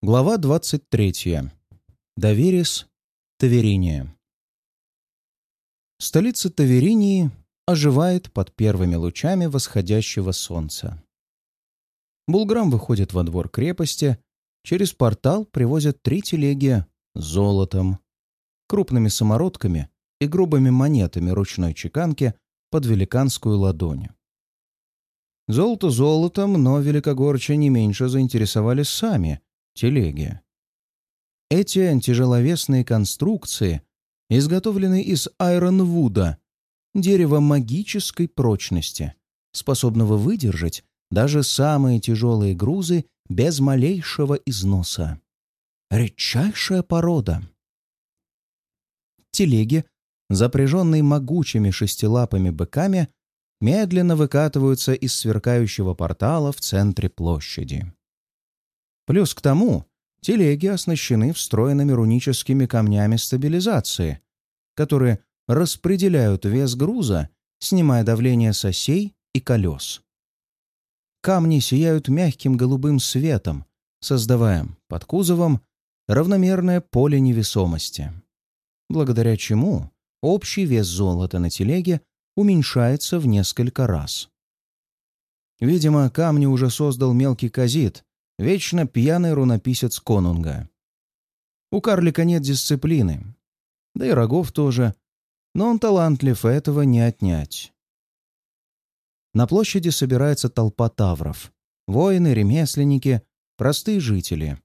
Глава 23. Доверис. Тавериния. Столица Таверинии оживает под первыми лучами восходящего солнца. Булграм выходит во двор крепости, через портал привозят три телеги с золотом, крупными самородками и грубыми монетами ручной чеканки под великанскую ладонь. Золото золотом, но великогорча не меньше заинтересовались сами — телеги. Эти тяжеловесные конструкции изготовлены из айронвуда, дерева магической прочности, способного выдержать даже самые тяжелые грузы без малейшего износа. Редчайшая порода. Телеги, запряженные могучими шестилапыми быками, медленно выкатываются из сверкающего портала в центре площади. Плюс к тому, телеги оснащены встроенными руническими камнями стабилизации, которые распределяют вес груза, снимая давление с осей и колес. Камни сияют мягким голубым светом, создавая под кузовом равномерное поле невесомости, благодаря чему общий вес золота на телеге уменьшается в несколько раз. Видимо, камни уже создал мелкий казит, Вечно пьяный рунописец Конунга. У карлика нет дисциплины. Да и рогов тоже. Но он талантлив, этого не отнять. На площади собирается толпа тавров. Воины, ремесленники, простые жители.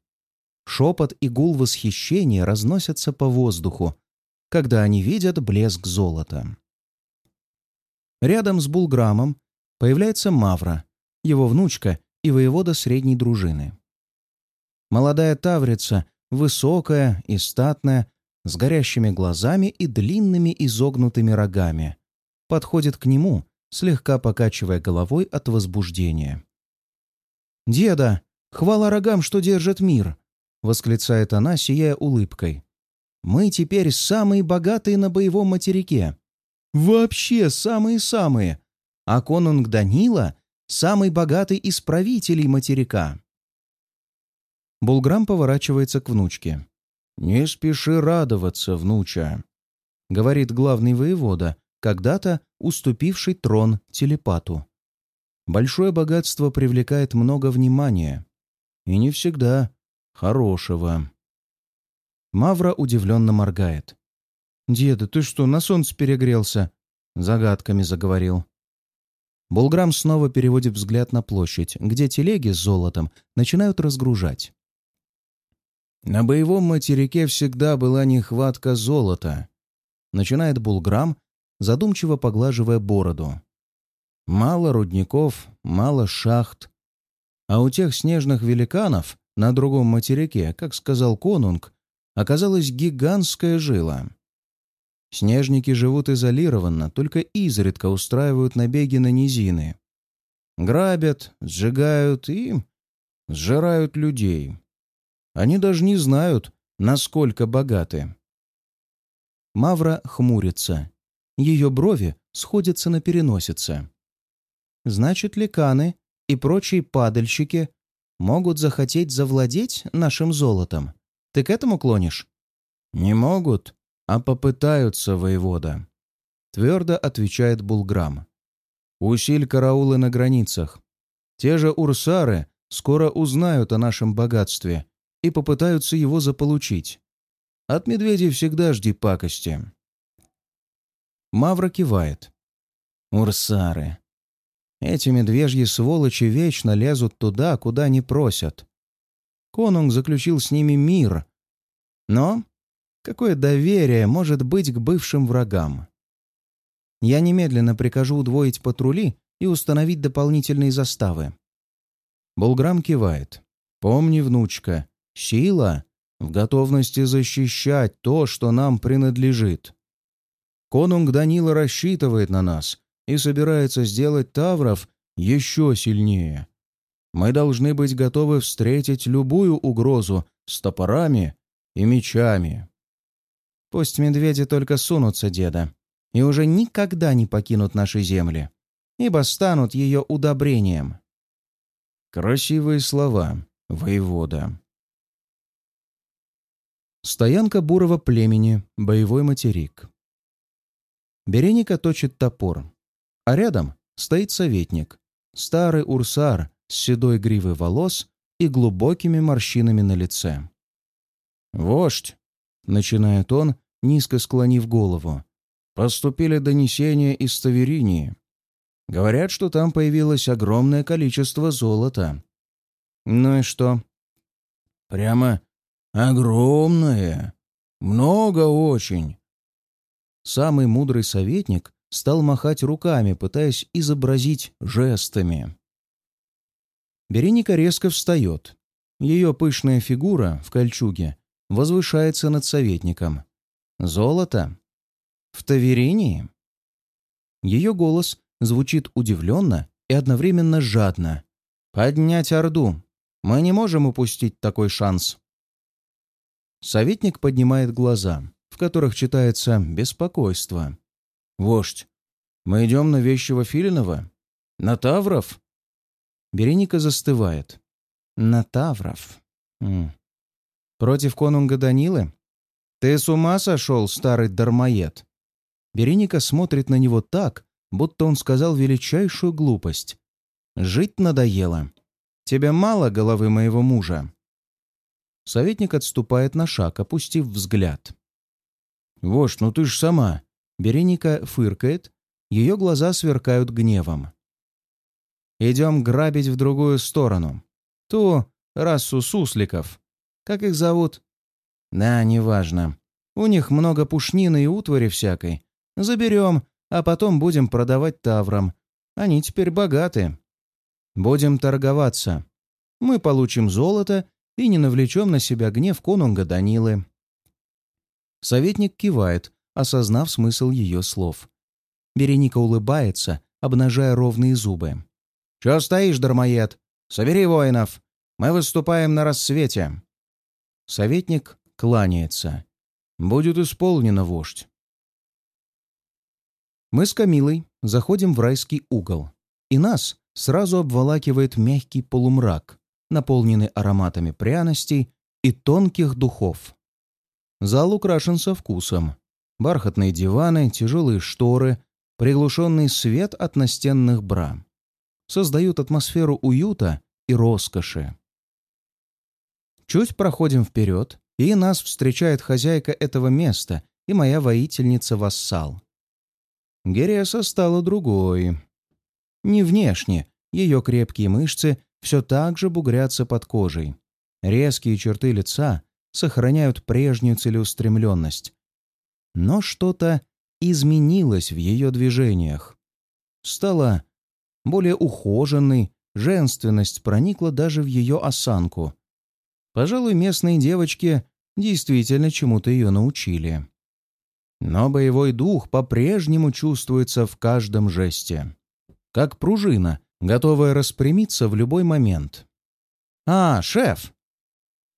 Шепот и гул восхищения разносятся по воздуху, когда они видят блеск золота. Рядом с Булграмом появляется Мавра, его внучка и воевода средней дружины. Молодая таврица, высокая и статная, с горящими глазами и длинными изогнутыми рогами, подходит к нему, слегка покачивая головой от возбуждения. «Деда, хвала рогам, что держит мир!» — восклицает она, сияя улыбкой. «Мы теперь самые богатые на боевом материке. Вообще самые-самые. А конунг Данила самый богатый из правителей материка. Булграм поворачивается к внучке. «Не спеши радоваться, внуча», — говорит главный воевода, когда-то уступивший трон телепату. «Большое богатство привлекает много внимания. И не всегда хорошего». Мавра удивленно моргает. «Деда, ты что, на солнце перегрелся?» Загадками заговорил. Булграм снова переводит взгляд на площадь, где телеги с золотом начинают разгружать. «На боевом материке всегда была нехватка золота», — начинает Булграм, задумчиво поглаживая бороду. «Мало рудников, мало шахт. А у тех снежных великанов на другом материке, как сказал Конунг, оказалась гигантская жила. Снежники живут изолированно, только изредка устраивают набеги на низины. Грабят, сжигают и сжирают людей. Они даже не знают, насколько богаты. Мавра хмурится. Ее брови сходятся на переносице. Значит, ликаны и прочие падальщики могут захотеть завладеть нашим золотом. Ты к этому клонишь? Не могут, а попытаются, воевода», — твердо отвечает Булграм. «Усиль караулы на границах. Те же урсары скоро узнают о нашем богатстве и попытаются его заполучить. От медведей всегда жди пакости». Мавра кивает. «Урсары. Эти медвежьи сволочи вечно лезут туда, куда не просят. Конунг заключил с ними мир. Но Какое доверие может быть к бывшим врагам? Я немедленно прикажу удвоить патрули и установить дополнительные заставы. Булграм кивает. «Помни, внучка, сила в готовности защищать то, что нам принадлежит. Конунг Данила рассчитывает на нас и собирается сделать Тавров еще сильнее. Мы должны быть готовы встретить любую угрозу с топорами и мечами». Пусть медведи только сунутся, деда, и уже никогда не покинут наши земли, ибо станут ее удобрением. Красивые слова, воевода. Стоянка бурого племени, боевой материк. Береника точит топор, а рядом стоит советник, старый урсар с седой гривой волос и глубокими морщинами на лице. «Вождь!» — начинает он, низко склонив голову. «Поступили донесения из Таверинии. Говорят, что там появилось огромное количество золота. Ну и что?» «Прямо огромное. Много очень». Самый мудрый советник стал махать руками, пытаясь изобразить жестами. Береника резко встает. Ее пышная фигура в кольчуге возвышается над советником. Золото? В Таверинии? Ее голос звучит удивленно и одновременно жадно. «Поднять Орду! Мы не можем упустить такой шанс!» Советник поднимает глаза, в которых читается беспокойство. «Вождь, мы идем на вещего Филинова? На Тавров?» Береника застывает. «На Тавров? М Против конунга Данилы? Ты с ума сошел, старый дармоед?» Береника смотрит на него так, будто он сказал величайшую глупость. «Жить надоело. Тебе мало головы моего мужа?» Советник отступает на шаг, опустив взгляд. «Вождь, ну ты ж сама!» Береника фыркает, ее глаза сверкают гневом. «Идем грабить в другую сторону. Ту расу сусликов. Как их зовут? Да, неважно. У них много пушнины и утвари всякой. Заберем, а потом будем продавать таврам. Они теперь богаты. Будем торговаться. Мы получим золото и не навлечем на себя гнев конунга Данилы. Советник кивает, осознав смысл ее слов. Береника улыбается, обнажая ровные зубы. «Чё стоишь, дармоед? Собери воинов! Мы выступаем на рассвете!» Советник кланяется. «Будет исполнено, вождь». Мы с Камилой заходим в райский угол, и нас сразу обволакивает мягкий полумрак, наполненный ароматами пряностей и тонких духов. Зал украшен со вкусом. Бархатные диваны, тяжелые шторы, приглушенный свет от настенных бра создают атмосферу уюта и роскоши. Чуть проходим вперед, и нас встречает хозяйка этого места и моя воительница-вассал. Гереса стала другой. Не внешне, ее крепкие мышцы все так же бугрятся под кожей. Резкие черты лица сохраняют прежнюю целеустремленность. Но что-то изменилось в ее движениях. Стала более ухоженной, женственность проникла даже в ее осанку. Пожалуй, местные девочки действительно чему-то ее научили. Но боевой дух по-прежнему чувствуется в каждом жесте. Как пружина, готовая распрямиться в любой момент. «А, шеф!»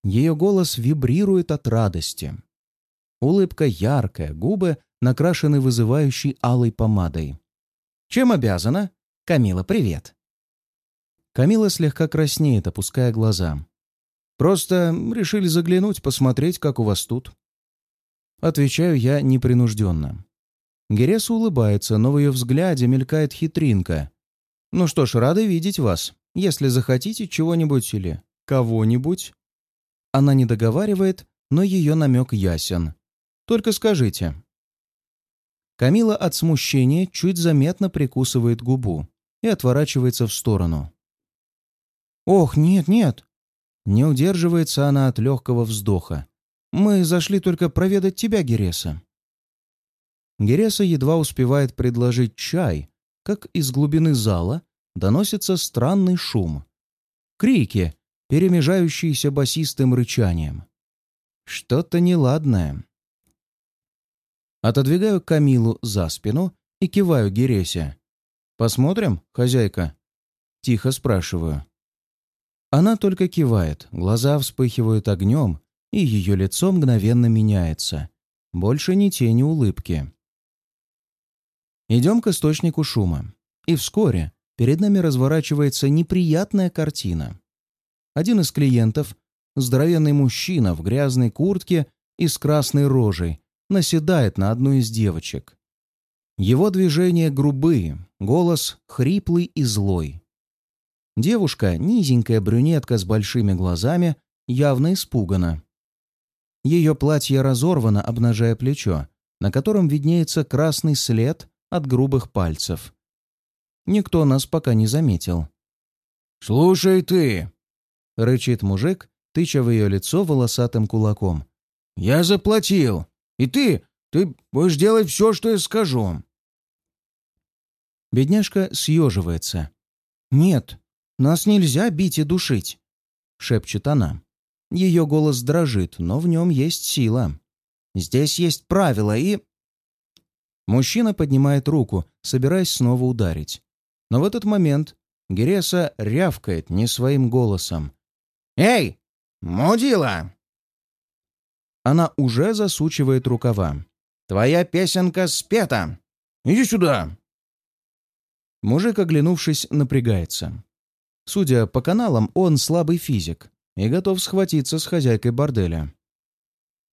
Ее голос вибрирует от радости. Улыбка яркая, губы накрашены вызывающей алой помадой. «Чем обязана?» «Камила, привет!» Камила слегка краснеет, опуская глаза. «Просто решили заглянуть, посмотреть, как у вас тут». Отвечаю я непринужденно. Гереса улыбается, но в ее взгляде мелькает хитринка. «Ну что ж, рада видеть вас. Если захотите чего-нибудь или кого-нибудь...» Она не договаривает, но ее намек ясен. «Только скажите». Камила от смущения чуть заметно прикусывает губу и отворачивается в сторону. «Ох, нет, нет!» Не удерживается она от легкого вздоха. Мы зашли только проведать тебя, Гереса». Гереса едва успевает предложить чай, как из глубины зала доносится странный шум. Крики, перемежающиеся басистым рычанием. Что-то неладное. Отодвигаю Камилу за спину и киваю Гересе. «Посмотрим, хозяйка?» Тихо спрашиваю. Она только кивает, глаза вспыхивают огнем, и ее лицо мгновенно меняется. Больше ни тени улыбки. Идем к источнику шума. И вскоре перед нами разворачивается неприятная картина. Один из клиентов, здоровенный мужчина в грязной куртке и с красной рожей наседает на одну из девочек. Его движения грубые, голос хриплый и злой. Девушка, низенькая брюнетка с большими глазами, явно испугана. Ее платье разорвано, обнажая плечо, на котором виднеется красный след от грубых пальцев. Никто нас пока не заметил. «Слушай ты!» — рычит мужик, тыча в ее лицо волосатым кулаком. «Я заплатил! И ты, ты будешь делать все, что я скажу!» Бедняжка съеживается. «Нет, нас нельзя бить и душить», — шепчет она. Ее голос дрожит, но в нем есть сила. «Здесь есть правила и...» Мужчина поднимает руку, собираясь снова ударить. Но в этот момент Гереса рявкает не своим голосом. «Эй, мудила!» Она уже засучивает рукава. «Твоя песенка спета! Иди сюда!» Мужик, оглянувшись, напрягается. Судя по каналам, он слабый физик и готов схватиться с хозяйкой борделя.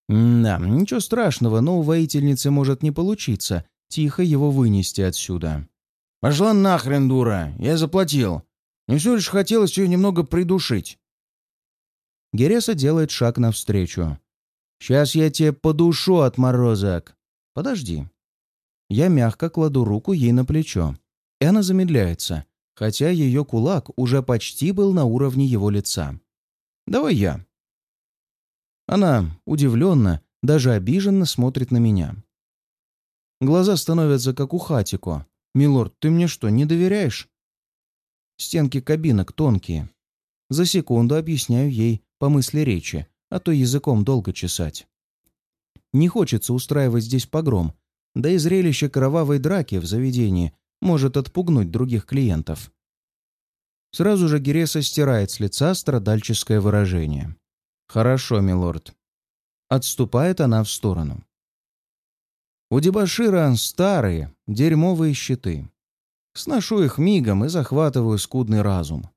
Да, ничего страшного, но у воительницы может не получиться тихо его вынести отсюда. «Пошла нахрен, дура! Я заплатил! Мне все лишь хотелось ее немного придушить!» Гереса делает шаг навстречу. «Сейчас я тебе подушу, отморозок!» «Подожди». Я мягко кладу руку ей на плечо, и она замедляется, хотя ее кулак уже почти был на уровне его лица. «Давай я». Она удивленно, даже обиженно смотрит на меня. Глаза становятся как у Хатико. «Милорд, ты мне что, не доверяешь?» Стенки кабинок тонкие. За секунду объясняю ей по мысли речи, а то языком долго чесать. Не хочется устраивать здесь погром, да и зрелище кровавой драки в заведении может отпугнуть других клиентов. Сразу же Гереса стирает с лица страдальческое выражение. «Хорошо, милорд». Отступает она в сторону. У дебашира старые, дерьмовые щиты. Сношу их мигом и захватываю скудный разум.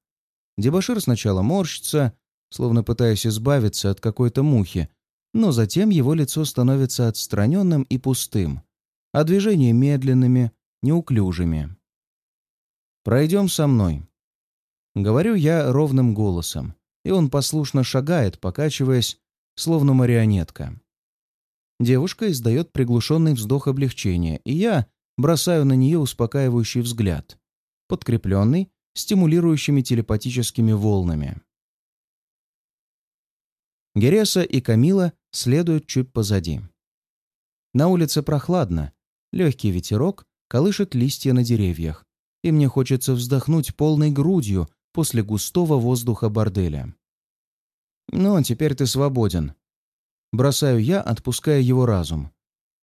Дебашир сначала морщится, словно пытаясь избавиться от какой-то мухи, но затем его лицо становится отстраненным и пустым, а движения медленными, неуклюжими. «Пройдем со мной», — говорю я ровным голосом, и он послушно шагает, покачиваясь, словно марионетка. Девушка издает приглушенный вздох облегчения, и я бросаю на нее успокаивающий взгляд, подкрепленный стимулирующими телепатическими волнами. Гереса и Камила следуют чуть позади. На улице прохладно, легкий ветерок колышет листья на деревьях, и мне хочется вздохнуть полной грудью после густого воздуха борделя. «Ну, теперь ты свободен». Бросаю я, отпуская его разум.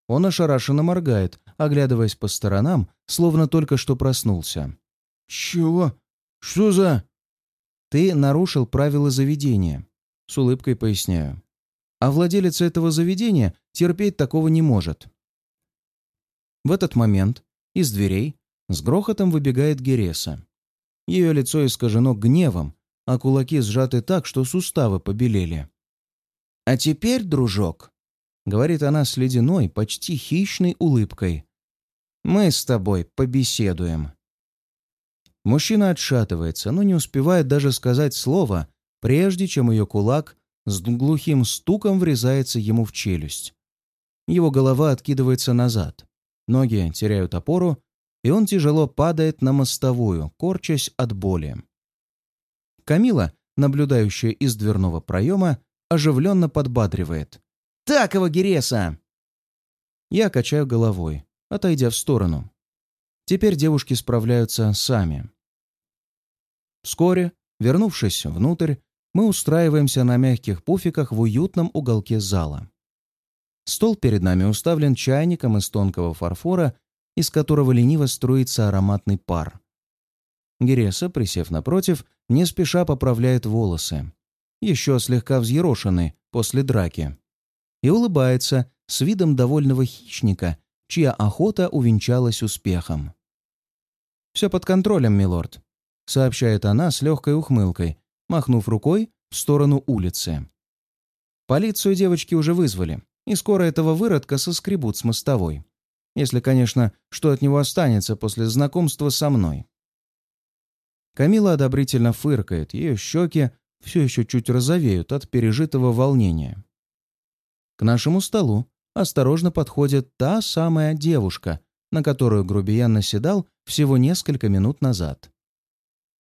Он ошарашенно моргает, оглядываясь по сторонам, словно только что проснулся. «Чего? Что за...» «Ты нарушил правила заведения», — с улыбкой поясняю. «А владелец этого заведения терпеть такого не может». В этот момент из дверей с грохотом выбегает Гереса. Ее лицо искажено гневом, а кулаки сжаты так, что суставы побелели. «А теперь, дружок», — говорит она с ледяной, почти хищной улыбкой, — «мы с тобой побеседуем». Мужчина отшатывается, но не успевает даже сказать слово, прежде чем ее кулак с глухим стуком врезается ему в челюсть. Его голова откидывается назад, ноги теряют опору, и он тяжело падает на мостовую, корчась от боли. Камила, наблюдающая из дверного проема, оживленно подбадривает. «Так его, Гереса!» Я качаю головой, отойдя в сторону. Теперь девушки справляются сами. Вскоре, вернувшись внутрь, мы устраиваемся на мягких пуфиках в уютном уголке зала. Стол перед нами уставлен чайником из тонкого фарфора из которого лениво струится ароматный пар. Гереса, присев напротив, не спеша поправляет волосы, еще слегка взъерошены после драки, и улыбается с видом довольного хищника, чья охота увенчалась успехом. «Все под контролем, милорд», — сообщает она с легкой ухмылкой, махнув рукой в сторону улицы. «Полицию девочки уже вызвали. И скоро этого выродка соскребут с мостовой. Если, конечно, что от него останется после знакомства со мной. Камила одобрительно фыркает, ее щеки все еще чуть розовеют от пережитого волнения. К нашему столу осторожно подходит та самая девушка, на которую грубиян наседал всего несколько минут назад.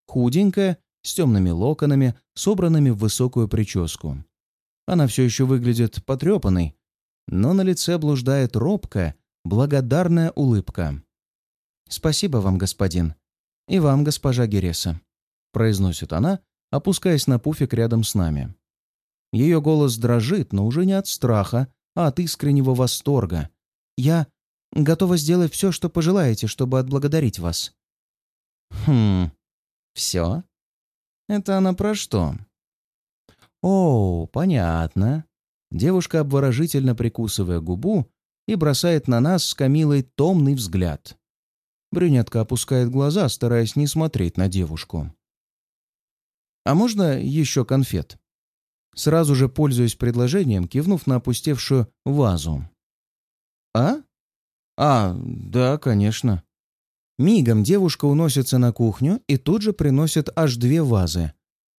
Худенькая, с темными локонами, собранными в высокую прическу. Она все еще выглядит потрепанной, но на лице блуждает робкая, благодарная улыбка. «Спасибо вам, господин. И вам, госпожа Гереса», — произносит она, опускаясь на пуфик рядом с нами. Ее голос дрожит, но уже не от страха, а от искреннего восторга. «Я готова сделать все, что пожелаете, чтобы отблагодарить вас». «Хм... Все? Это она про что?» «О, понятно». Девушка, обворожительно прикусывая губу, и бросает на нас с Камилой томный взгляд. Брюнетка опускает глаза, стараясь не смотреть на девушку. «А можно еще конфет?» Сразу же, пользуясь предложением, кивнув на опустевшую вазу. «А? А, да, конечно». Мигом девушка уносится на кухню и тут же приносит аж две вазы.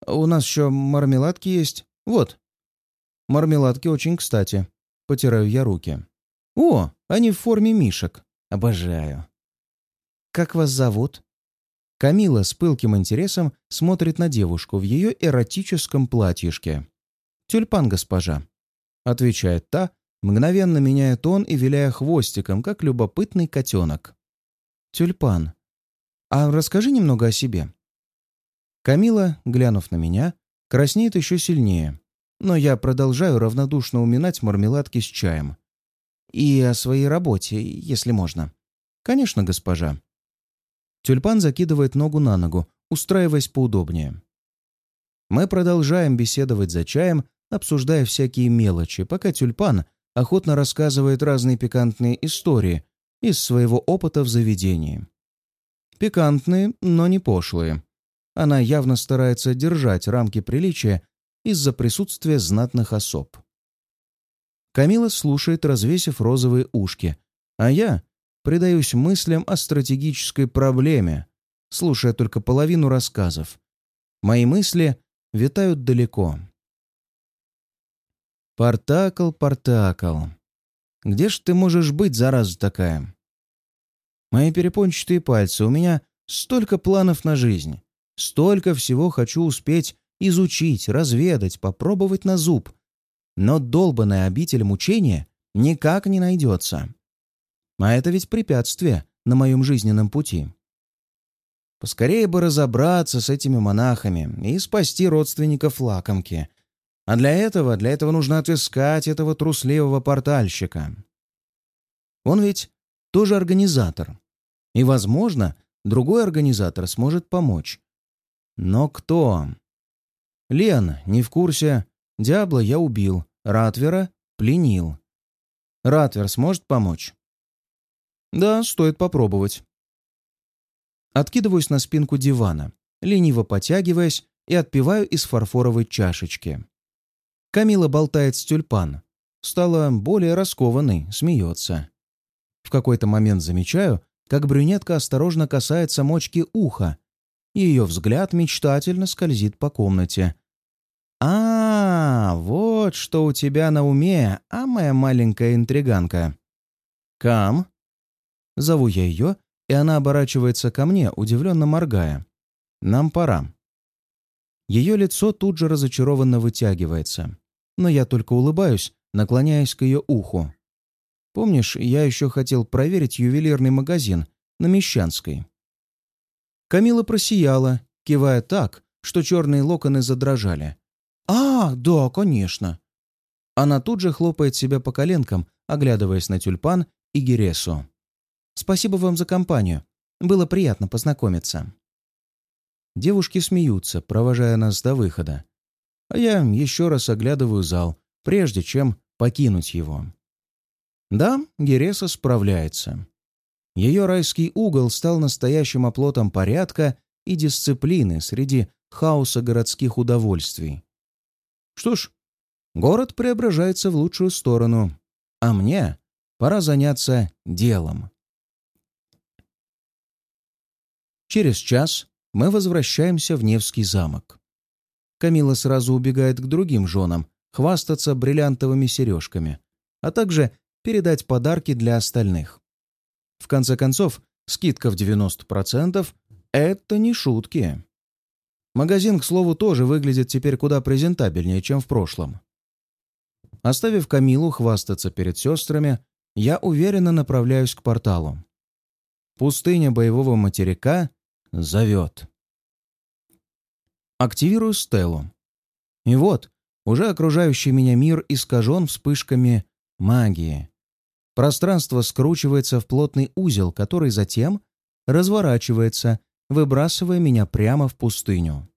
«У нас еще мармеладки есть. Вот». «Мармеладки очень кстати». Потираю я руки. «О, они в форме мишек. Обожаю». «Как вас зовут?» Камила с пылким интересом смотрит на девушку в ее эротическом платьишке. «Тюльпан, госпожа», — отвечает та, мгновенно меняя тон и виляя хвостиком, как любопытный котенок. «Тюльпан, а расскажи немного о себе». Камила, глянув на меня, краснеет еще сильнее, но я продолжаю равнодушно уминать мармеладки с чаем. И о своей работе, если можно. Конечно, госпожа. Тюльпан закидывает ногу на ногу, устраиваясь поудобнее. Мы продолжаем беседовать за чаем, обсуждая всякие мелочи, пока тюльпан охотно рассказывает разные пикантные истории из своего опыта в заведении. Пикантные, но не пошлые. Она явно старается держать рамки приличия из-за присутствия знатных особ. Камила слушает, развесив розовые ушки, а я предаюсь мыслям о стратегической проблеме, слушая только половину рассказов. Мои мысли витают далеко. «Портакл, Портакл, где ж ты можешь быть, зараза такая?» Мои перепончатые пальцы, у меня столько планов на жизнь, столько всего хочу успеть изучить, разведать, попробовать на зуб — но долбанная обитель мучения никак не найдется. А это ведь препятствие на моем жизненном пути. Поскорее бы разобраться с этими монахами и спасти родственников лакомки. А для этого, для этого нужно отыскать этого трусливого портальщика. Он ведь тоже организатор. И, возможно, другой организатор сможет помочь. Но кто? Лен не в курсе, Диабло я убил, Ратвера пленил. Ратвер сможет помочь? Да, стоит попробовать. Откидываюсь на спинку дивана, лениво потягиваясь и отпиваю из фарфоровой чашечки. Камила болтает с тюльпан. Стала более раскованной, смеется. В какой-то момент замечаю, как брюнетка осторожно касается мочки уха. Ее взгляд мечтательно скользит по комнате, «А, вот что у тебя на уме, а моя маленькая интриганка». «Кам?» Зову я ее, и она оборачивается ко мне, удивленно моргая. «Нам пора». Ее лицо тут же разочарованно вытягивается, но я только улыбаюсь, наклоняясь к ее уху. «Помнишь, я еще хотел проверить ювелирный магазин на Мещанской?» Камила просияла, кивая так, что черные локоны задрожали. «А, да, конечно». Она тут же хлопает себя по коленкам, оглядываясь на тюльпан и Гересу. «Спасибо вам за компанию. Было приятно познакомиться». Девушки смеются, провожая нас до выхода. А я еще раз оглядываю зал, прежде чем покинуть его. Да, Гереса справляется. Ее райский угол стал настоящим оплотом порядка и дисциплины среди хаоса городских удовольствий. Что ж, город преображается в лучшую сторону. А мне пора заняться делом. Через час мы возвращаемся в Невский замок. Камила сразу убегает к другим женам, хвастаться бриллиантовыми сережками, а также передать подарки для остальных. В конце концов, скидка в 90% — это не шутки. Магазин, к слову, тоже выглядит теперь куда презентабельнее, чем в прошлом. Оставив Камилу хвастаться перед сестрами, я уверенно направляюсь к порталу. Пустыня боевого материка зовет. Активирую стелу. И вот, уже окружающий меня мир искажен вспышками магии. Пространство скручивается в плотный узел, который затем разворачивается, выбрасывая меня прямо в пустыню.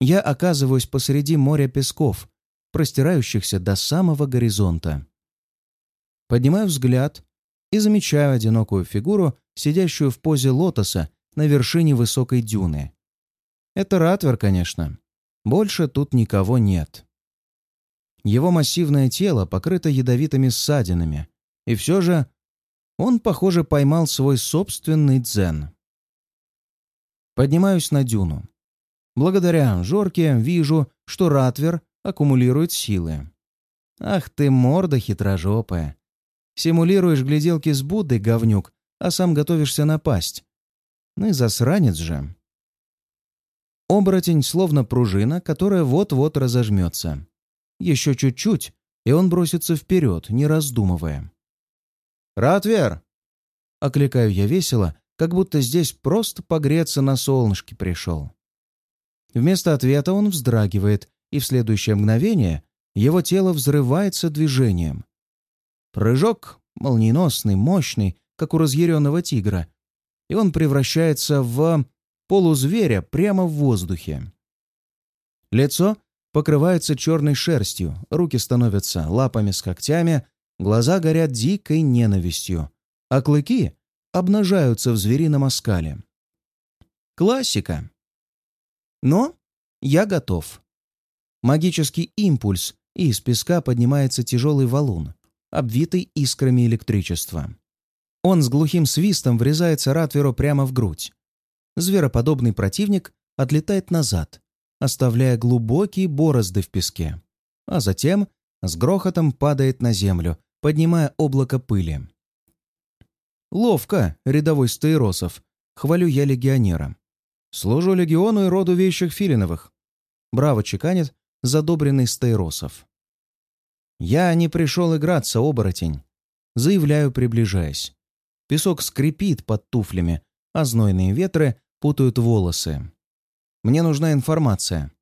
Я оказываюсь посреди моря песков, простирающихся до самого горизонта. Поднимаю взгляд и замечаю одинокую фигуру, сидящую в позе лотоса на вершине высокой дюны. Это Ратвер, конечно. Больше тут никого нет. Его массивное тело покрыто ядовитыми ссадинами, и все же он, похоже, поймал свой собственный дзен. Поднимаюсь на дюну. Благодаря Жорке вижу, что Ратвер аккумулирует силы. Ах ты, морда хитрожопая. Симулируешь гляделки с Буддой, говнюк, а сам готовишься напасть. Ну и засранец же. Оборотень словно пружина, которая вот-вот разожмется. Еще чуть-чуть, и он бросится вперед, не раздумывая. «Ратвер!» — окликаю я весело, как будто здесь просто погреться на солнышке пришел. Вместо ответа он вздрагивает, и в следующее мгновение его тело взрывается движением. Прыжок молниеносный, мощный, как у разъяренного тигра, и он превращается в полузверя прямо в воздухе. Лицо покрывается черной шерстью, руки становятся лапами с когтями, глаза горят дикой ненавистью, а клыки обнажаются в зверином оскале. Классика. Но я готов. Магический импульс, и из песка поднимается тяжелый валун, обвитый искрами электричества. Он с глухим свистом врезается Ратверу прямо в грудь. Звероподобный противник отлетает назад, оставляя глубокие борозды в песке, а затем с грохотом падает на землю, поднимая облако пыли. Ловко, рядовой Стаиросов, хвалю я легионера. Служу легиону и роду вещих Филиновых. Браво чеканит задобренный Стаиросов. Я не пришел играться, оборотень. Заявляю, приближаясь. Песок скрипит под туфлями, а знойные ветры путают волосы. Мне нужна информация.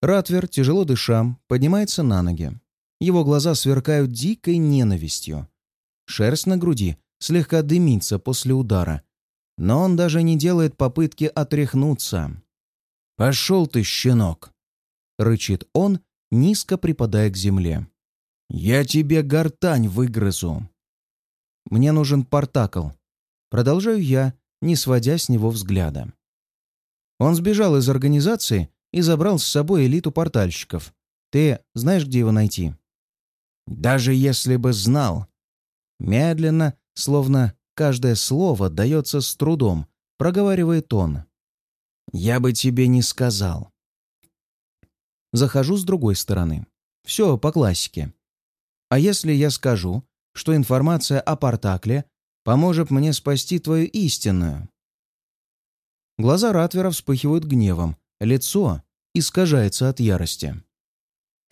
Ратвер, тяжело дыша, поднимается на ноги. Его глаза сверкают дикой ненавистью. Шерсть на груди слегка дымится после удара, но он даже не делает попытки отряхнуться. «Пошел ты, щенок!» — рычит он, низко припадая к земле. «Я тебе гортань выгрызу!» «Мне нужен портакл». Продолжаю я, не сводя с него взгляда. Он сбежал из организации и забрал с собой элиту портальщиков. Ты знаешь, где его найти? Даже если бы знал. Медленно, словно каждое слово дается с трудом, проговаривает он. Я бы тебе не сказал. Захожу с другой стороны. Все по классике. А если я скажу, что информация о Портакле поможет мне спасти твою истинную? Глаза Ратвера вспыхивают гневом, лицо искажается от ярости.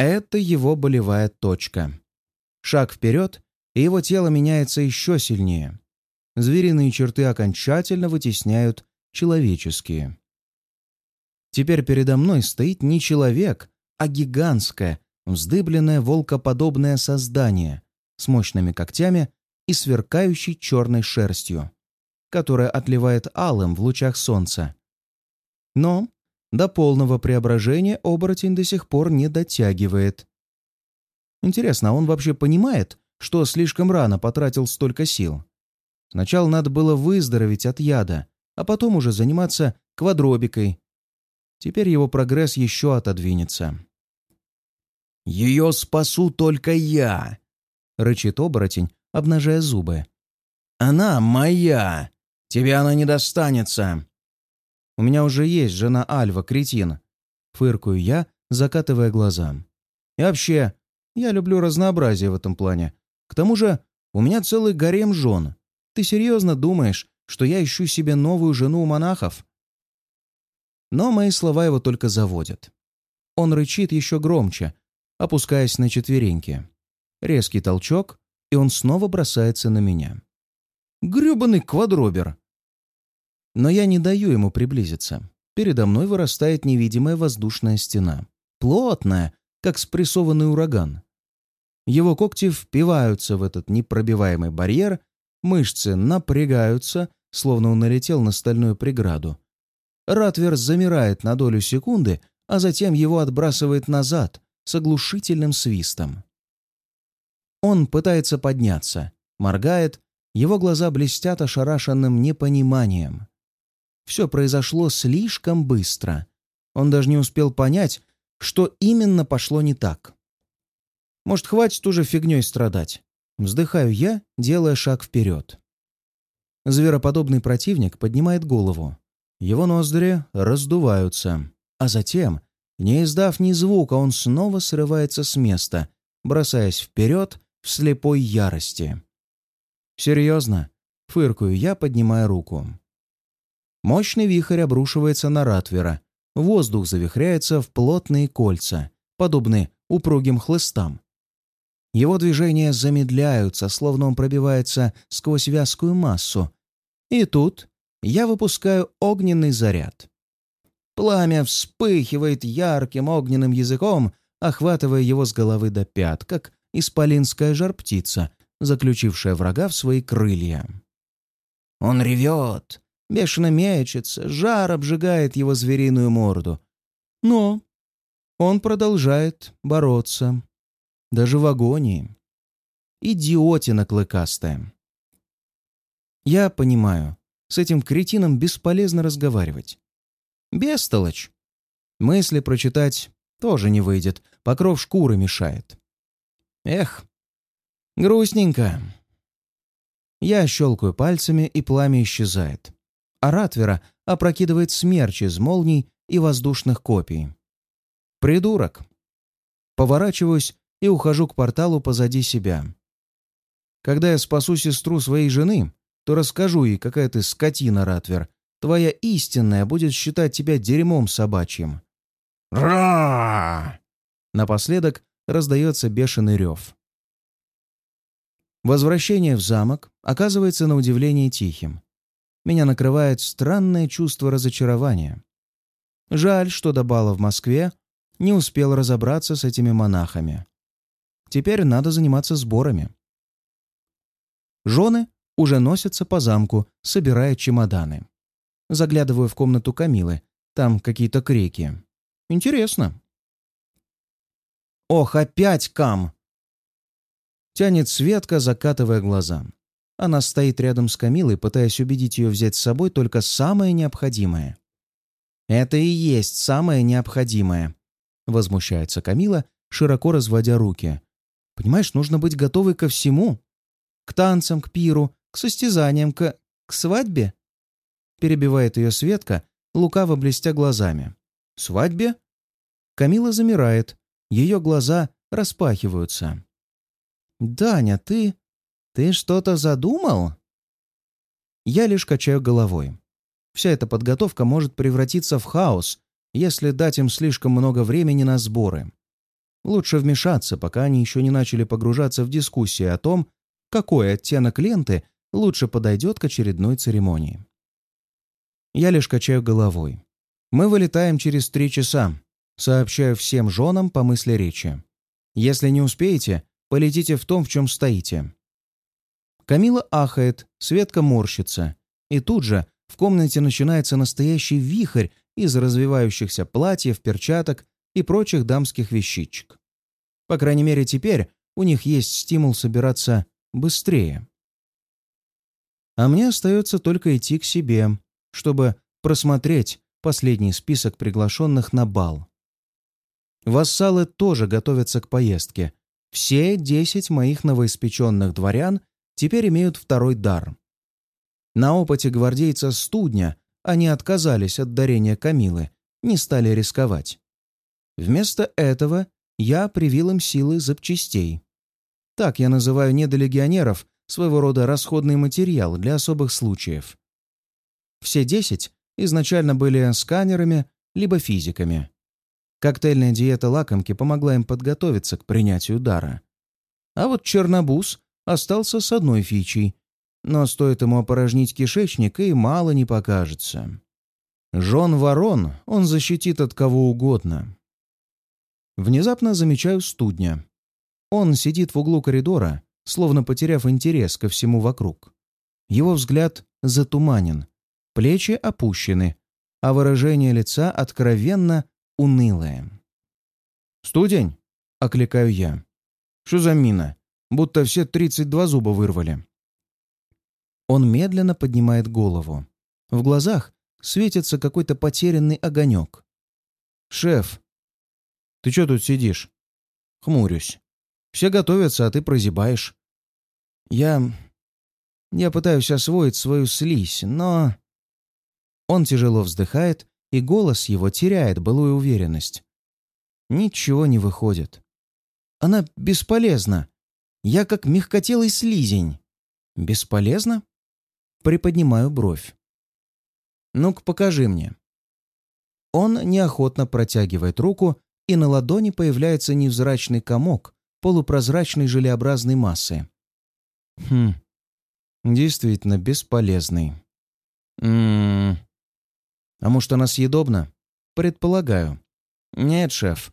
Это его болевая точка. Шаг вперед, и его тело меняется еще сильнее. Звериные черты окончательно вытесняют человеческие. Теперь передо мной стоит не человек, а гигантское, вздыбленное волкоподобное создание с мощными когтями и сверкающей черной шерстью, которая отливает алым в лучах солнца. Но до полного преображения оборотень до сих пор не дотягивает. Интересно, а он вообще понимает, что слишком рано потратил столько сил? Сначала надо было выздороветь от яда, а потом уже заниматься квадробикой. Теперь его прогресс еще отодвинется. «Ее спасу только я!» рычит оборотень, обнажая зубы. «Она моя! Тебе она не достанется!» «У меня уже есть жена Альва, кретин!» Фыркую я, закатывая глаза. «И вообще, я люблю разнообразие в этом плане. К тому же, у меня целый гарем жен. Ты серьезно думаешь, что я ищу себе новую жену у монахов?» Но мои слова его только заводят. Он рычит еще громче, опускаясь на четвереньки. Резкий толчок, и он снова бросается на меня. Грёбаный квадробер! Но я не даю ему приблизиться. Передо мной вырастает невидимая воздушная стена. Плотная, как спрессованный ураган. Его когти впиваются в этот непробиваемый барьер, мышцы напрягаются, словно он налетел на стальную преграду. Ратвер замирает на долю секунды, а затем его отбрасывает назад с оглушительным свистом. Он пытается подняться, моргает, его глаза блестят ошарашенным непониманием. Все произошло слишком быстро. Он даже не успел понять, что именно пошло не так. Может, хватит уже фигней страдать? Вздыхаю я, делая шаг вперед. Звероподобный противник поднимает голову. Его ноздри раздуваются, а затем, не издав ни звука, он снова срывается с места, бросаясь вперед в слепой ярости. «Серьезно?» — фыркаю я, поднимая руку. Мощный вихрь обрушивается на Ратвера. Воздух завихряется в плотные кольца, подобные упругим хлыстам. Его движения замедляются, словно он пробивается сквозь вязкую массу. И тут я выпускаю огненный заряд. Пламя вспыхивает ярким огненным языком, охватывая его с головы до пят, как исполинская жар-птица, заключившая врага в свои крылья. Он ревет, бешено мечется, жар обжигает его звериную морду. Но он продолжает бороться. Даже в агонии. Идиотина клыкастая. Я понимаю, с этим кретином бесполезно разговаривать. Бестолочь. Мысли прочитать тоже не выйдет, покров шкуры мешает. Эх, грустненько. Я щелкаю пальцами, и пламя исчезает. А Ратвера опрокидывает смерч из молний и воздушных копий. Придурок. Поворачиваюсь и ухожу к порталу позади себя. Когда я спасу сестру своей жены, то расскажу ей, какая ты скотина, Ратвер. Твоя истинная будет считать тебя дерьмом собачьим. Ра! Напоследок раздается бешеный рев. Возвращение в замок оказывается на удивление тихим. Меня накрывает странное чувство разочарования. Жаль, что до бала в Москве не успел разобраться с этими монахами. Теперь надо заниматься сборами. Жены уже носятся по замку, собирая чемоданы. Заглядываю в комнату Камилы. Там какие-то крики. Интересно. «Ох, опять Кам!» Тянет Светка, закатывая глаза. Она стоит рядом с Камилой, пытаясь убедить ее взять с собой только самое необходимое. «Это и есть самое необходимое», — возмущается Камила, широко разводя руки. «Понимаешь, нужно быть готовой ко всему. К танцам, к пиру, к состязаниям, к... к свадьбе?» Перебивает ее Светка, лукаво блестя глазами. «Свадьбе?» Камила замирает. Ее глаза распахиваются. «Даня, ты... ты что-то задумал?» Я лишь качаю головой. Вся эта подготовка может превратиться в хаос, если дать им слишком много времени на сборы. Лучше вмешаться, пока они еще не начали погружаться в дискуссии о том, какой оттенок ленты лучше подойдет к очередной церемонии. Я лишь качаю головой. Мы вылетаем через три часа. Сообщаю всем женам по мысли речи. Если не успеете, полетите в том, в чем стоите. Камила ахает, Светка морщится. И тут же в комнате начинается настоящий вихрь из развивающихся платьев, перчаток и прочих дамских вещичек. По крайней мере, теперь у них есть стимул собираться быстрее. А мне остается только идти к себе, чтобы просмотреть последний список приглашенных на бал. Вассалы тоже готовятся к поездке, Все десять моих новоиспеченных дворян теперь имеют второй дар. На опыте гвардейца Студня они отказались от дарения Камилы, не стали рисковать. Вместо этого я привил им силы запчастей. Так я называю недолегионеров, своего рода расходный материал для особых случаев. Все десять изначально были сканерами либо физиками. Коктейльная диета лакомки помогла им подготовиться к принятию удара. А вот Чернобус остался с одной фичей, но стоит ему опорожнить кишечник, и мало не покажется. Жон Ворон он защитит от кого угодно. Внезапно замечаю студня. Он сидит в углу коридора, словно потеряв интерес ко всему вокруг. Его взгляд затуманен, плечи опущены, а выражение лица откровенно унылое. «Студень!» — окликаю я. «Что за мина? Будто все тридцать два зуба вырвали». Он медленно поднимает голову. В глазах светится какой-то потерянный огонек. «Шеф, ты что тут сидишь?» Хмурюсь. «Все готовятся, а ты прозябаешь». «Я... я пытаюсь освоить свою слизь, но...» Он тяжело вздыхает, и голос его теряет былую уверенность. Ничего не выходит. Она бесполезна. Я как мягкотелый слизень. Бесполезно? Приподнимаю бровь. Ну-ка, покажи мне. Он неохотно протягивает руку, и на ладони появляется невзрачный комок полупрозрачной желеобразной массы. Хм, действительно бесполезный. Ммм... А может, она съедобна? Предполагаю. Нет, шеф.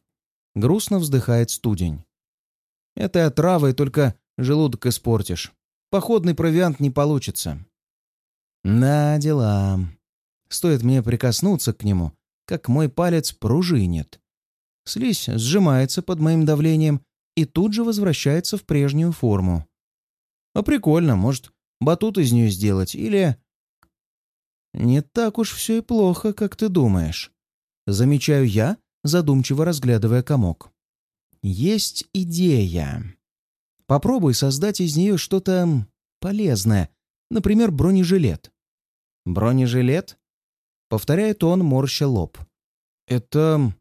Грустно вздыхает студень. Этой отравой только желудок испортишь. Походный провиант не получится. Да, дела. Стоит мне прикоснуться к нему, как мой палец пружинит. Слизь сжимается под моим давлением и тут же возвращается в прежнюю форму. А прикольно, может, батут из нее сделать или «Не так уж все и плохо, как ты думаешь», — замечаю я, задумчиво разглядывая комок. «Есть идея. Попробуй создать из нее что-то полезное, например, бронежилет». «Бронежилет?» — повторяет он, морща лоб. «Это...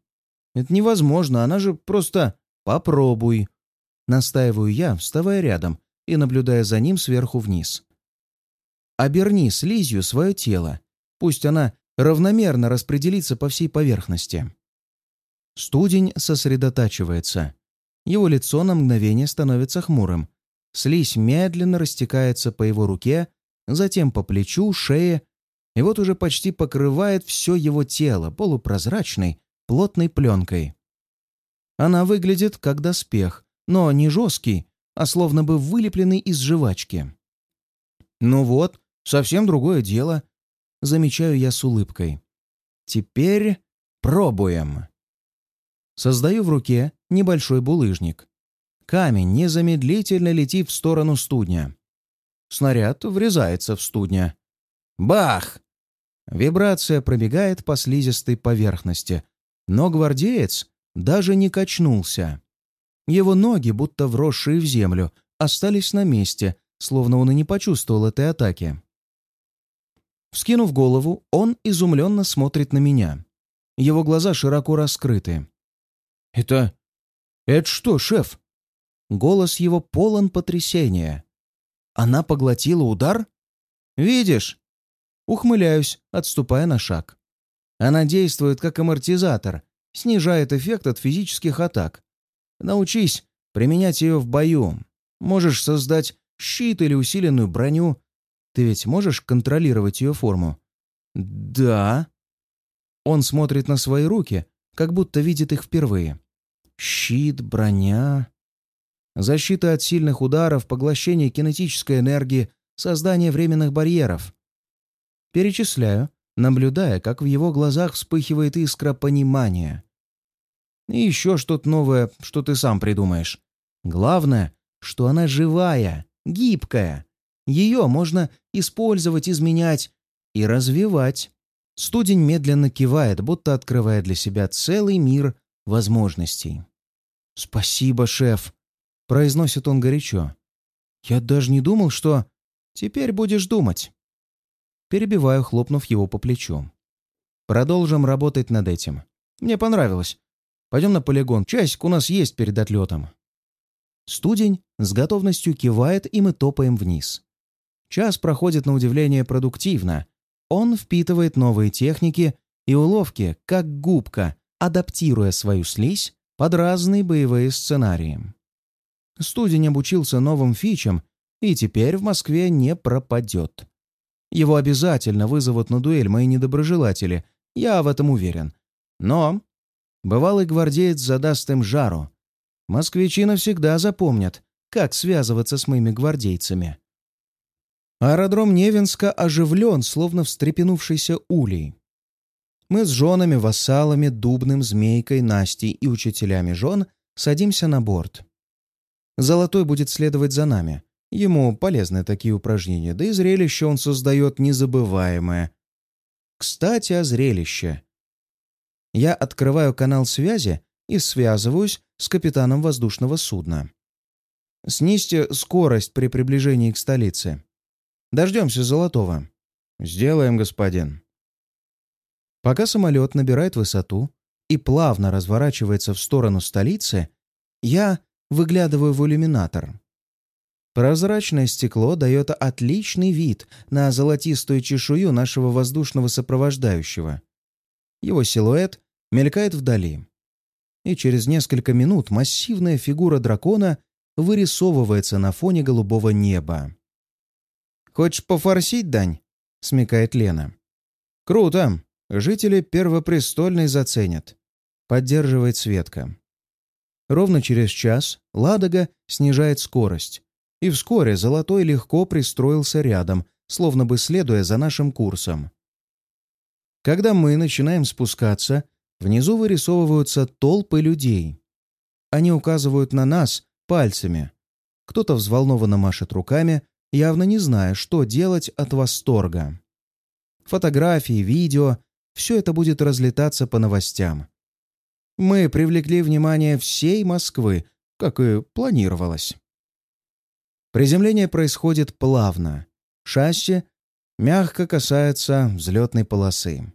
это невозможно, она же просто... попробуй». Настаиваю я, вставая рядом и наблюдая за ним сверху вниз. Оберни слизью свое тело. Пусть она равномерно распределится по всей поверхности. Студень сосредотачивается. Его лицо на мгновение становится хмурым. Слизь медленно растекается по его руке, затем по плечу, шее, и вот уже почти покрывает все его тело полупрозрачной, плотной пленкой. Она выглядит как доспех, но не жесткий, а словно бы вылепленный из жвачки. Ну вот, Совсем другое дело. Замечаю я с улыбкой. Теперь пробуем. Создаю в руке небольшой булыжник. Камень незамедлительно летит в сторону студня. Снаряд врезается в студня. Бах! Вибрация пробегает по слизистой поверхности, но гвардеец даже не качнулся. Его ноги, будто вросшие в землю, остались на месте, словно он и не почувствовал этой атаки. Вскинув голову, он изумленно смотрит на меня. Его глаза широко раскрыты. «Это... это что, шеф?» Голос его полон потрясения. «Она поглотила удар?» «Видишь?» Ухмыляюсь, отступая на шаг. Она действует как амортизатор, снижает эффект от физических атак. Научись применять ее в бою. Можешь создать щит или усиленную броню, ты ведь можешь контролировать ее форму?» «Да». Он смотрит на свои руки, как будто видит их впервые. Щит, броня... Защита от сильных ударов, поглощение кинетической энергии, создание временных барьеров. Перечисляю, наблюдая, как в его глазах вспыхивает искра понимания. И еще что-то новое, что ты сам придумаешь. Главное, что она живая, гибкая. Ее можно использовать, изменять и развивать. Студень медленно кивает, будто открывая для себя целый мир возможностей. «Спасибо, шеф!» — произносит он горячо. «Я даже не думал, что...» «Теперь будешь думать». Перебиваю, хлопнув его по плечу. «Продолжим работать над этим. Мне понравилось. Пойдем на полигон. Часик у нас есть перед отлетом». Студень с готовностью кивает, и мы топаем вниз. Час проходит на удивление продуктивно. Он впитывает новые техники и уловки, как губка, адаптируя свою слизь под разные боевые сценарии. Студень обучился новым фичам и теперь в Москве не пропадет. Его обязательно вызовут на дуэль мои недоброжелатели, я в этом уверен. Но бывалый гвардеец задаст им жару, Москвичи навсегда запомнят, как связываться с моими гвардейцами. Аэродром Невинска оживлен, словно встрепенувшийся улей. Мы с женами, вассалами, Дубным, Змейкой, Настей и учителями жен садимся на борт. Золотой будет следовать за нами. Ему полезны такие упражнения, да и зрелище он создает незабываемое. Кстати, о зрелище. Я открываю канал связи и связываюсь с капитаном воздушного судна. Снизьте скорость при приближении к столице. Дождемся Золотого. Сделаем, господин. Пока самолет набирает высоту и плавно разворачивается в сторону столицы, я выглядываю в иллюминатор. Прозрачное стекло дает отличный вид на золотистую чешую нашего воздушного сопровождающего. Его силуэт мелькает вдали и через несколько минут массивная фигура дракона вырисовывается на фоне голубого неба. «Хочешь пофорсить, Дань?» — смекает Лена. «Круто! Жители Первопрестольной заценят», — поддерживает Светка. Ровно через час Ладога снижает скорость, и вскоре Золотой легко пристроился рядом, словно бы следуя за нашим курсом. Когда мы начинаем спускаться, Внизу вырисовываются толпы людей. Они указывают на нас пальцами. Кто-то взволнованно машет руками, явно не зная, что делать от восторга. Фотографии, видео — все это будет разлетаться по новостям. Мы привлекли внимание всей Москвы, как и планировалось. Приземление происходит плавно. Шасси мягко касается взлетной полосы.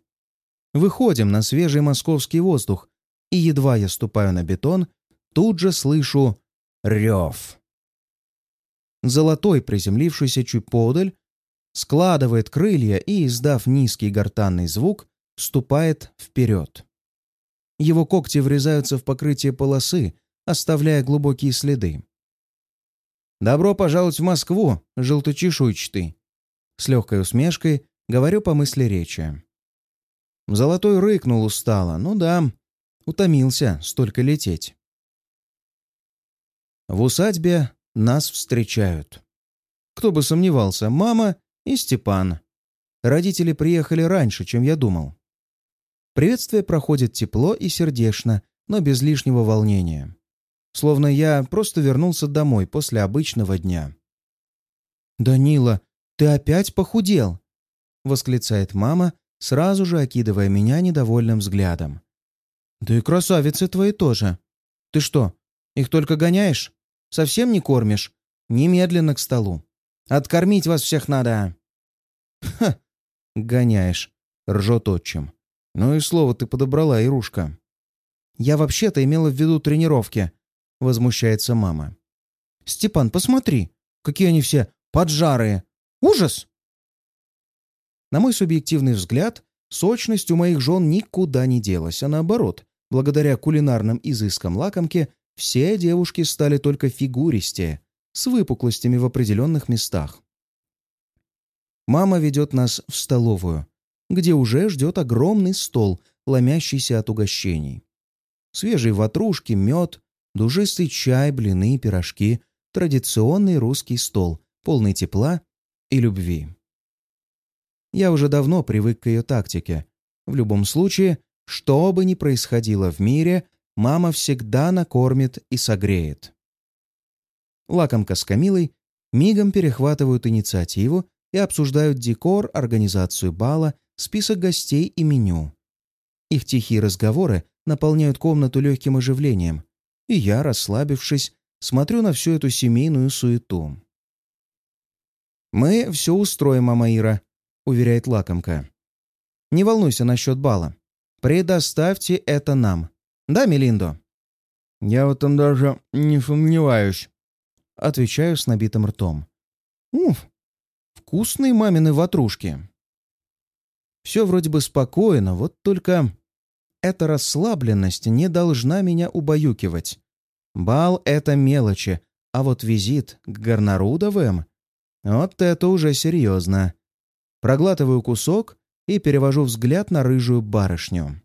Выходим на свежий московский воздух, и едва я ступаю на бетон, тут же слышу рев. Золотой, приземлившийся чуть подаль, складывает крылья и, издав низкий гортанный звук, ступает вперед. Его когти врезаются в покрытие полосы, оставляя глубокие следы. «Добро пожаловать в Москву, желточешуйчатый!» С легкой усмешкой говорю по мысли речи. Золотой рыкнул устало. Ну да, утомился столько лететь. В усадьбе нас встречают. Кто бы сомневался, мама и Степан. Родители приехали раньше, чем я думал. Приветствие проходит тепло и сердечно, но без лишнего волнения. Словно я просто вернулся домой после обычного дня. «Данила, ты опять похудел!» — восклицает мама, сразу же окидывая меня недовольным взглядом. «Да и красавицы твои тоже. Ты что, их только гоняешь? Совсем не кормишь? Немедленно к столу. Откормить вас всех надо!» «Ха! Гоняешь!» — ржет отчим. «Ну и слово ты подобрала, Ирушка». «Я вообще-то имела в виду тренировки», — возмущается мама. «Степан, посмотри, какие они все поджарые! Ужас!» На мой субъективный взгляд, сочность у моих жен никуда не делась, а наоборот, благодаря кулинарным изыскам лакомки, все девушки стали только фигуристее, с выпуклостями в определенных местах. Мама ведет нас в столовую, где уже ждет огромный стол, ломящийся от угощений. Свежие ватрушки, мед, душистый чай, блины, пирожки, традиционный русский стол, полный тепла и любви. Я уже давно привык к ее тактике. В любом случае, что бы ни происходило в мире, мама всегда накормит и согреет. Лакомка с Камилой мигом перехватывают инициативу и обсуждают декор, организацию бала, список гостей и меню. Их тихие разговоры наполняют комнату легким оживлением, и я, расслабившись, смотрю на всю эту семейную суету. «Мы все устроим, Амаира», — уверяет лакомка. «Не волнуйся насчет бала. Предоставьте это нам. Да, Мелиндо?» «Я в этом даже не сомневаюсь», — отвечаю с набитым ртом. «Уф, вкусные мамины ватрушки». Все вроде бы спокойно, вот только эта расслабленность не должна меня убаюкивать. Бал — это мелочи, а вот визит к Горнарудовым — вот это уже серьезно. Проглатываю кусок и перевожу взгляд на рыжую барышню.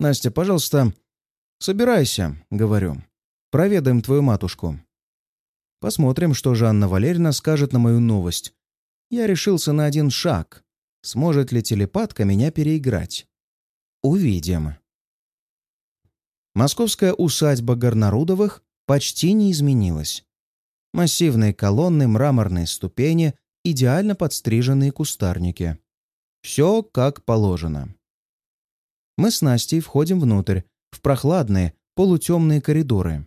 «Настя, пожалуйста, собирайся», — говорю. «Проведаем твою матушку». Посмотрим, что же Анна Валерьевна скажет на мою новость. Я решился на один шаг. Сможет ли телепатка меня переиграть? Увидим. Московская усадьба Горнарудовых почти не изменилась. Массивные колонны, мраморные ступени, идеально подстриженные кустарники. Все как положено. Мы с Настей входим внутрь, в прохладные, полутемные коридоры.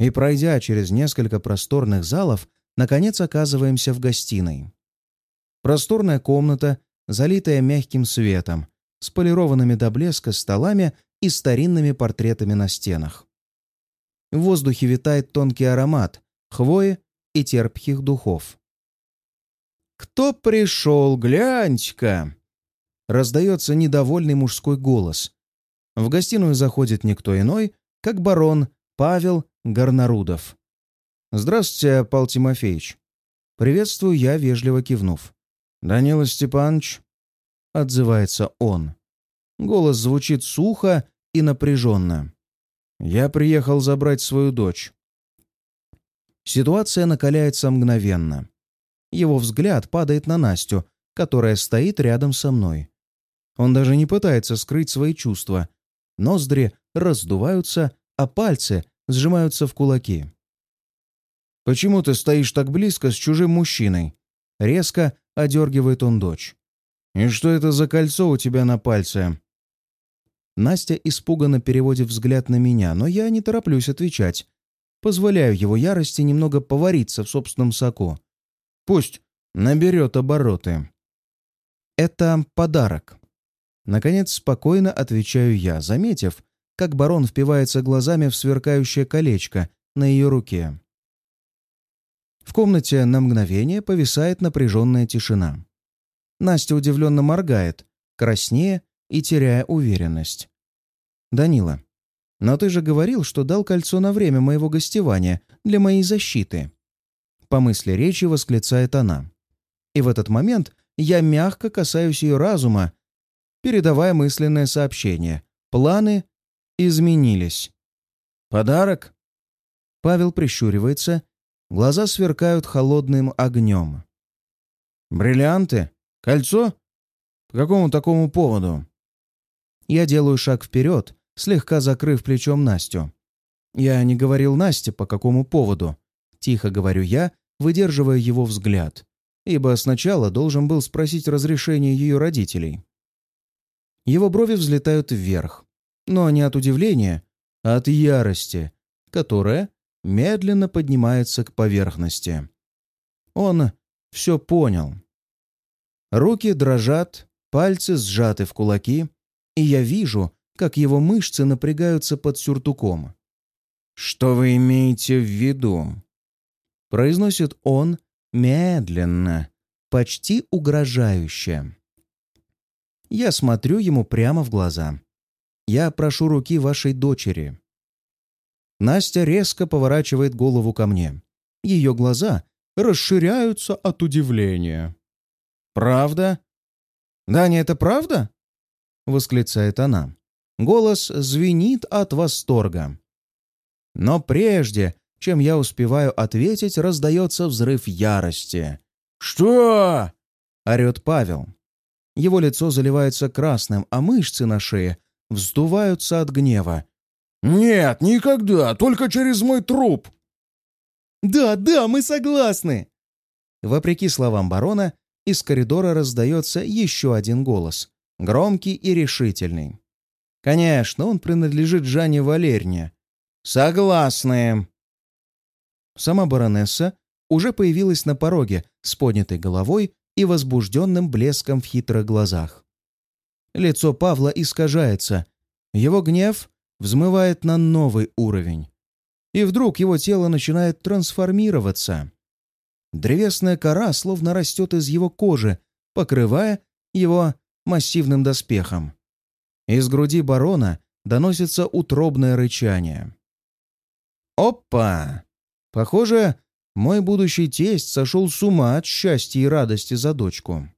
И, пройдя через несколько просторных залов, наконец оказываемся в гостиной. Просторная комната, залитая мягким светом, с полированными до блеска столами и старинными портретами на стенах. В воздухе витает тонкий аромат хвои и терпких духов. «Кто пришел? Гляньте-ка!» Раздается недовольный мужской голос. В гостиную заходит никто иной, как барон Павел Горнарудов. «Здравствуйте, Павел Тимофеевич». Приветствую я, вежливо кивнув. «Данила Степанович?» — отзывается он. Голос звучит сухо и напряженно. «Я приехал забрать свою дочь». Ситуация накаляется мгновенно. Его взгляд падает на Настю, которая стоит рядом со мной. Он даже не пытается скрыть свои чувства. Ноздри раздуваются, а пальцы сжимаются в кулаки. «Почему ты стоишь так близко с чужим мужчиной?» Резко одергивает он дочь. «И что это за кольцо у тебя на пальце?» Настя испуганно переводит взгляд на меня, но я не тороплюсь отвечать. Позволяю его ярости немного повариться в собственном соку. Пусть наберет обороты. Это подарок. Наконец, спокойно отвечаю я, заметив, как барон впивается глазами в сверкающее колечко на ее руке. В комнате на мгновение повисает напряженная тишина. Настя удивленно моргает, краснее и теряя уверенность. «Данила, но ты же говорил, что дал кольцо на время моего гостевания для моей защиты». По мысли речи восклицает она. И в этот момент я мягко касаюсь ее разума, передавая мысленное сообщение. Планы изменились. «Подарок?» Павел прищуривается, глаза сверкают холодным огнем. «Бриллианты? Кольцо? По какому такому поводу?» Я делаю шаг вперед, слегка закрыв плечом Настю. Я не говорил Насте, по какому поводу. Тихо говорю я, выдерживая его взгляд, ибо сначала должен был спросить разрешение ее родителей. Его брови взлетают вверх, но не от удивления, а от ярости, которая медленно поднимается к поверхности. Он все понял. Руки дрожат, пальцы сжаты в кулаки, и я вижу, как его мышцы напрягаются под сюртуком. «Что вы имеете в виду?» Произносит он медленно, почти угрожающе. Я смотрю ему прямо в глаза. Я прошу руки вашей дочери. Настя резко поворачивает голову ко мне. Ее глаза расширяются от удивления. «Правда?» «Даня, это правда?» — восклицает она. Голос звенит от восторга. Но прежде, чем я успеваю ответить, раздается взрыв ярости. «Что?» — орет Павел. Его лицо заливается красным, а мышцы на шее вздуваются от гнева. «Нет, никогда! Только через мой труп!» «Да, да, мы согласны!» Вопреки словам барона, из коридора раздается еще один голос, громкий и решительный. Конечно, он принадлежит Жанне Валерне. «Согласны!» Сама баронесса уже появилась на пороге с поднятой головой и возбужденным блеском в хитрых глазах. Лицо Павла искажается, его гнев взмывает на новый уровень. И вдруг его тело начинает трансформироваться. Древесная кора словно растет из его кожи, покрывая его массивным доспехом. Из груди барона доносится утробное рычание. «Опа! Похоже, мой будущий тесть сошел с ума от счастья и радости за дочку».